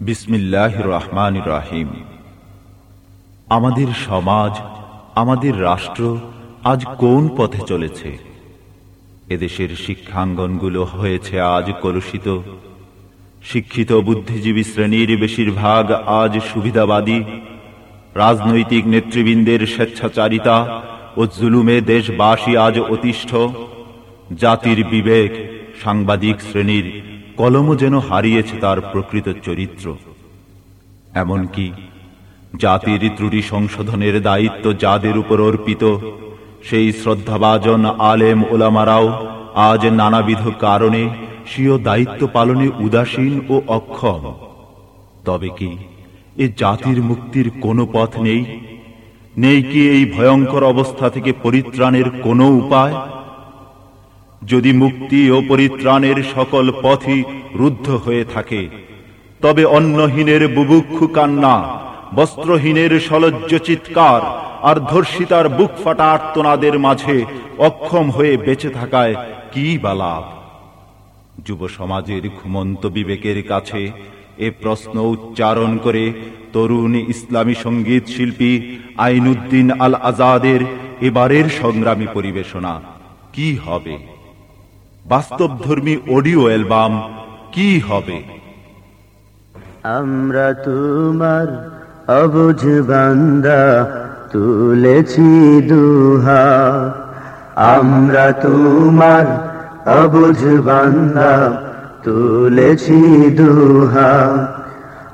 বিসমিল্লাহ রহমান রাহিম আমাদের সমাজ, আমাদের রাষ্ট্র আজ কোন পথে চলেছে? এদেশের শিক্ষাঙ্গনগুলো হয়েছে আজ কলুষিত। শিক্ষিত বুদ্ধিজীবী শ্রেণির বেশিরভাগ আজ সুবিধাবাদী। রাজনৈতিক নেতৃবৃন্দের স্বেচ্ছাচারিতা ও জুলুমে দেশবাসী আজ অতিষ্ঠ। জাতির বিবেক সাংবাদিক শ্রেণির কলমও যেন হারিয়েছে তার প্রকৃত চরিত্র। এমনকি জাতির ত্রুটি সংশোধনের দায়িত্ব যাদের উপর অর্পিত, সেই শ্রদ্ধাভাজন আলেম ওলামারাও আজ নানাবিধ কারণে স্বীয় দায়িত্ব পালনে উদাসীন ও অক্ষম। তবে কি এ জাতির মুক্তির কোনো পথ নেই? নেই কি এই ভয়ঙ্কর অবস্থা থেকে পরিত্রাণের কোনো উপায়? যদি মুক্তি ও পরিত্রাণের সকল পথই রুদ্ধ হয়ে থাকে, তবে অন্নহীনের বুভুক্ষু কান্না, বস্ত্রহীনের সলজ্জ চিৎকার আর ধর্ষিতার বুক ফাটা আর্তনাদের মাঝে অক্ষম হয়ে বেঁচে থাকায় কি বালাপ যুব সমাজের ঘুমন্ত বিবেকের কাছে এ প্রশ্ন উচ্চারণ করে তরুণ ইসলামী সংগীত শিল্পী আইনুদ্দিন আল আজাদের এবারের সংগ্রামী পরিবেশনা কি হবে? বাস্তবধর্মী অডিও অ্যালবাম কি হবে? আমরা তোমার অবুঝ বান্দা, তুলেছি দুহা। আমরা তোমার অবুঝ বান্দা, তুলেছি দুহা।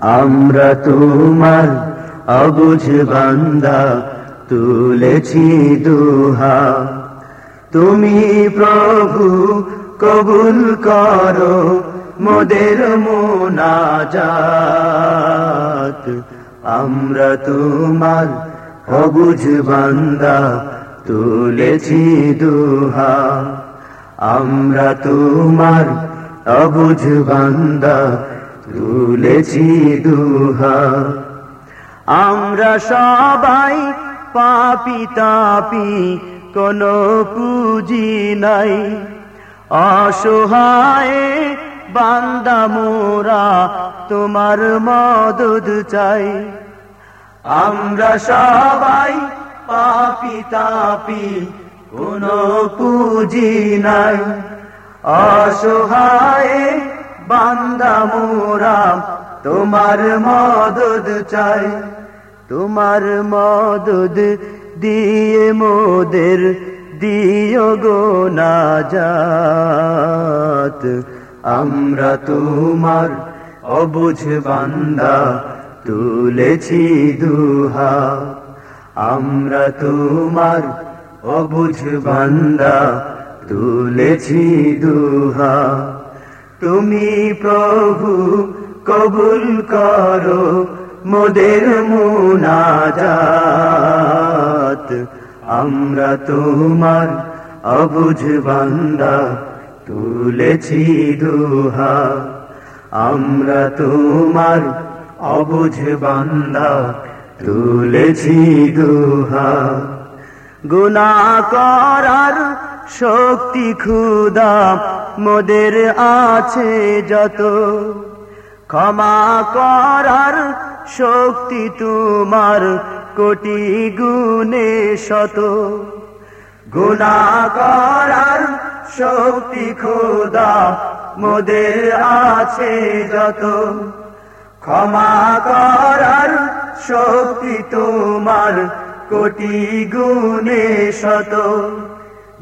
আমরা তোমার অবুঝ বান্দা, তুলেছি দুহা। তুমি প্রভু, কবুল করো মোদের মোনাজাত। আমরা তোমার অবুঝ বান্দা, তুলেছি দুহা। আমরা তোমার অবুঝ বান্দা, তুলেছি দুহা। আমরা সবাই পাপি তাপি কোনো পুঁজি নাই। অসহায় বান্দা মোরা, তোমার মদদ চাই। আমরা সবাই পাপি তাপি, কোনো পুঁজি নাই। অসহায় বান্দা মোরা, তোমার মদদ চাই। তোমার মদদ দিয়ে মোদের দিও গো নাজাত। আমরা তোমার অবুঝ বান্দা, তুলেছি দুহা। আমরা তোমার অবুঝ বান্দা, তুলেছি দুহা। তুমি প্রভু কবুল করো মোদের মুনাজাত। আমরা তোমার অবুঝ বান্দা, তুলেছি দুহা। আমরা তোমার অবুঝ বান্দা, তুলেছি দুহা। গুনা করার শক্তি ক্ষুদা মোদের আছে যত। ক্ষমা করার শক্তি তোমার কোটি গুণে শত। গুণা করার শক্তি খোদা মোদের আছে যত। ক্ষমা করার শক্তি তোমার কোটি গুণে শত।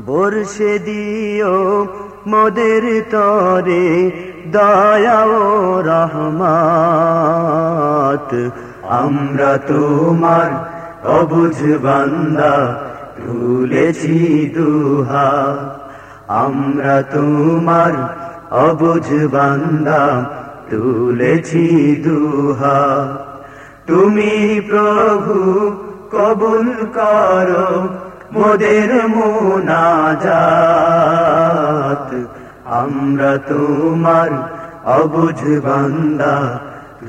বর্ষে দিও মোদের তরে দয়া ও রহমাত আমরা তোমার অবুঝ বান্দা, তুলেছি দুহা। আমরা তোমার অবুঝ বান্দা, তুলেছি দুহা। তুমি প্রভু, কবুল করো মোদের মোনাজাত। আমরা তোমার অবুঝ বান্দা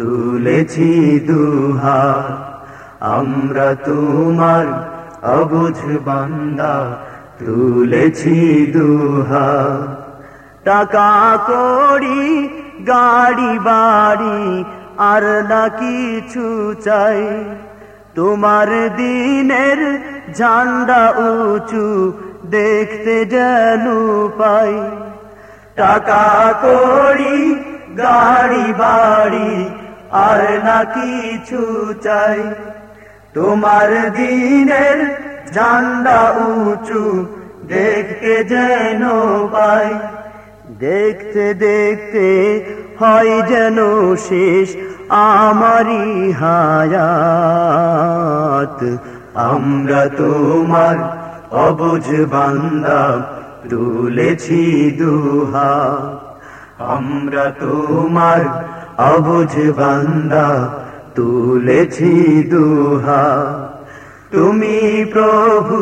তুলেছি দুহা আমরা তোমার অবুঝ বান্দা, তুলেছি দুহা টাকা কড়ি, গাড়ি বাড়ি, আর না কিছু চাই। তোমার দিনের ঝান্ডা উঁচু দেখতে যেন পাই। টাকা করি গাড়ি বাড়ি আর না কিছু চাই। তোমার দিনের ঝান্ডা উঁচু দেখতে যেন পাই। দেখতে দেখতে হয় যেন শেষ আমারি হায়াত। আমরা তোমার অবুঝ বান্দা, তুলেছি দুহা আমরা তোমার অবুঝ বান্দা, তুলেছি দুহা। তুমি প্রভু,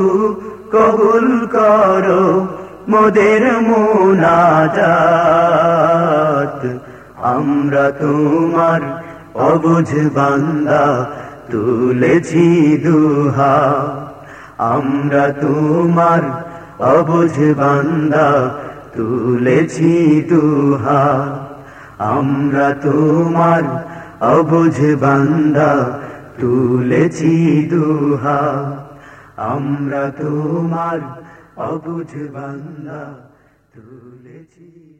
কবুল করো মোদের মোনাজাত। আমরা তোমার অবুঝ বান্দা, তুলেছি দুহা। আমরা তোমার অবুঝ বান্দা তুলেছি দুহা। আমরা তোমার অবুঝ বান্দা তুলেছি দুহা। আমরা তোমার অবুঝ বান্দা তুলেছি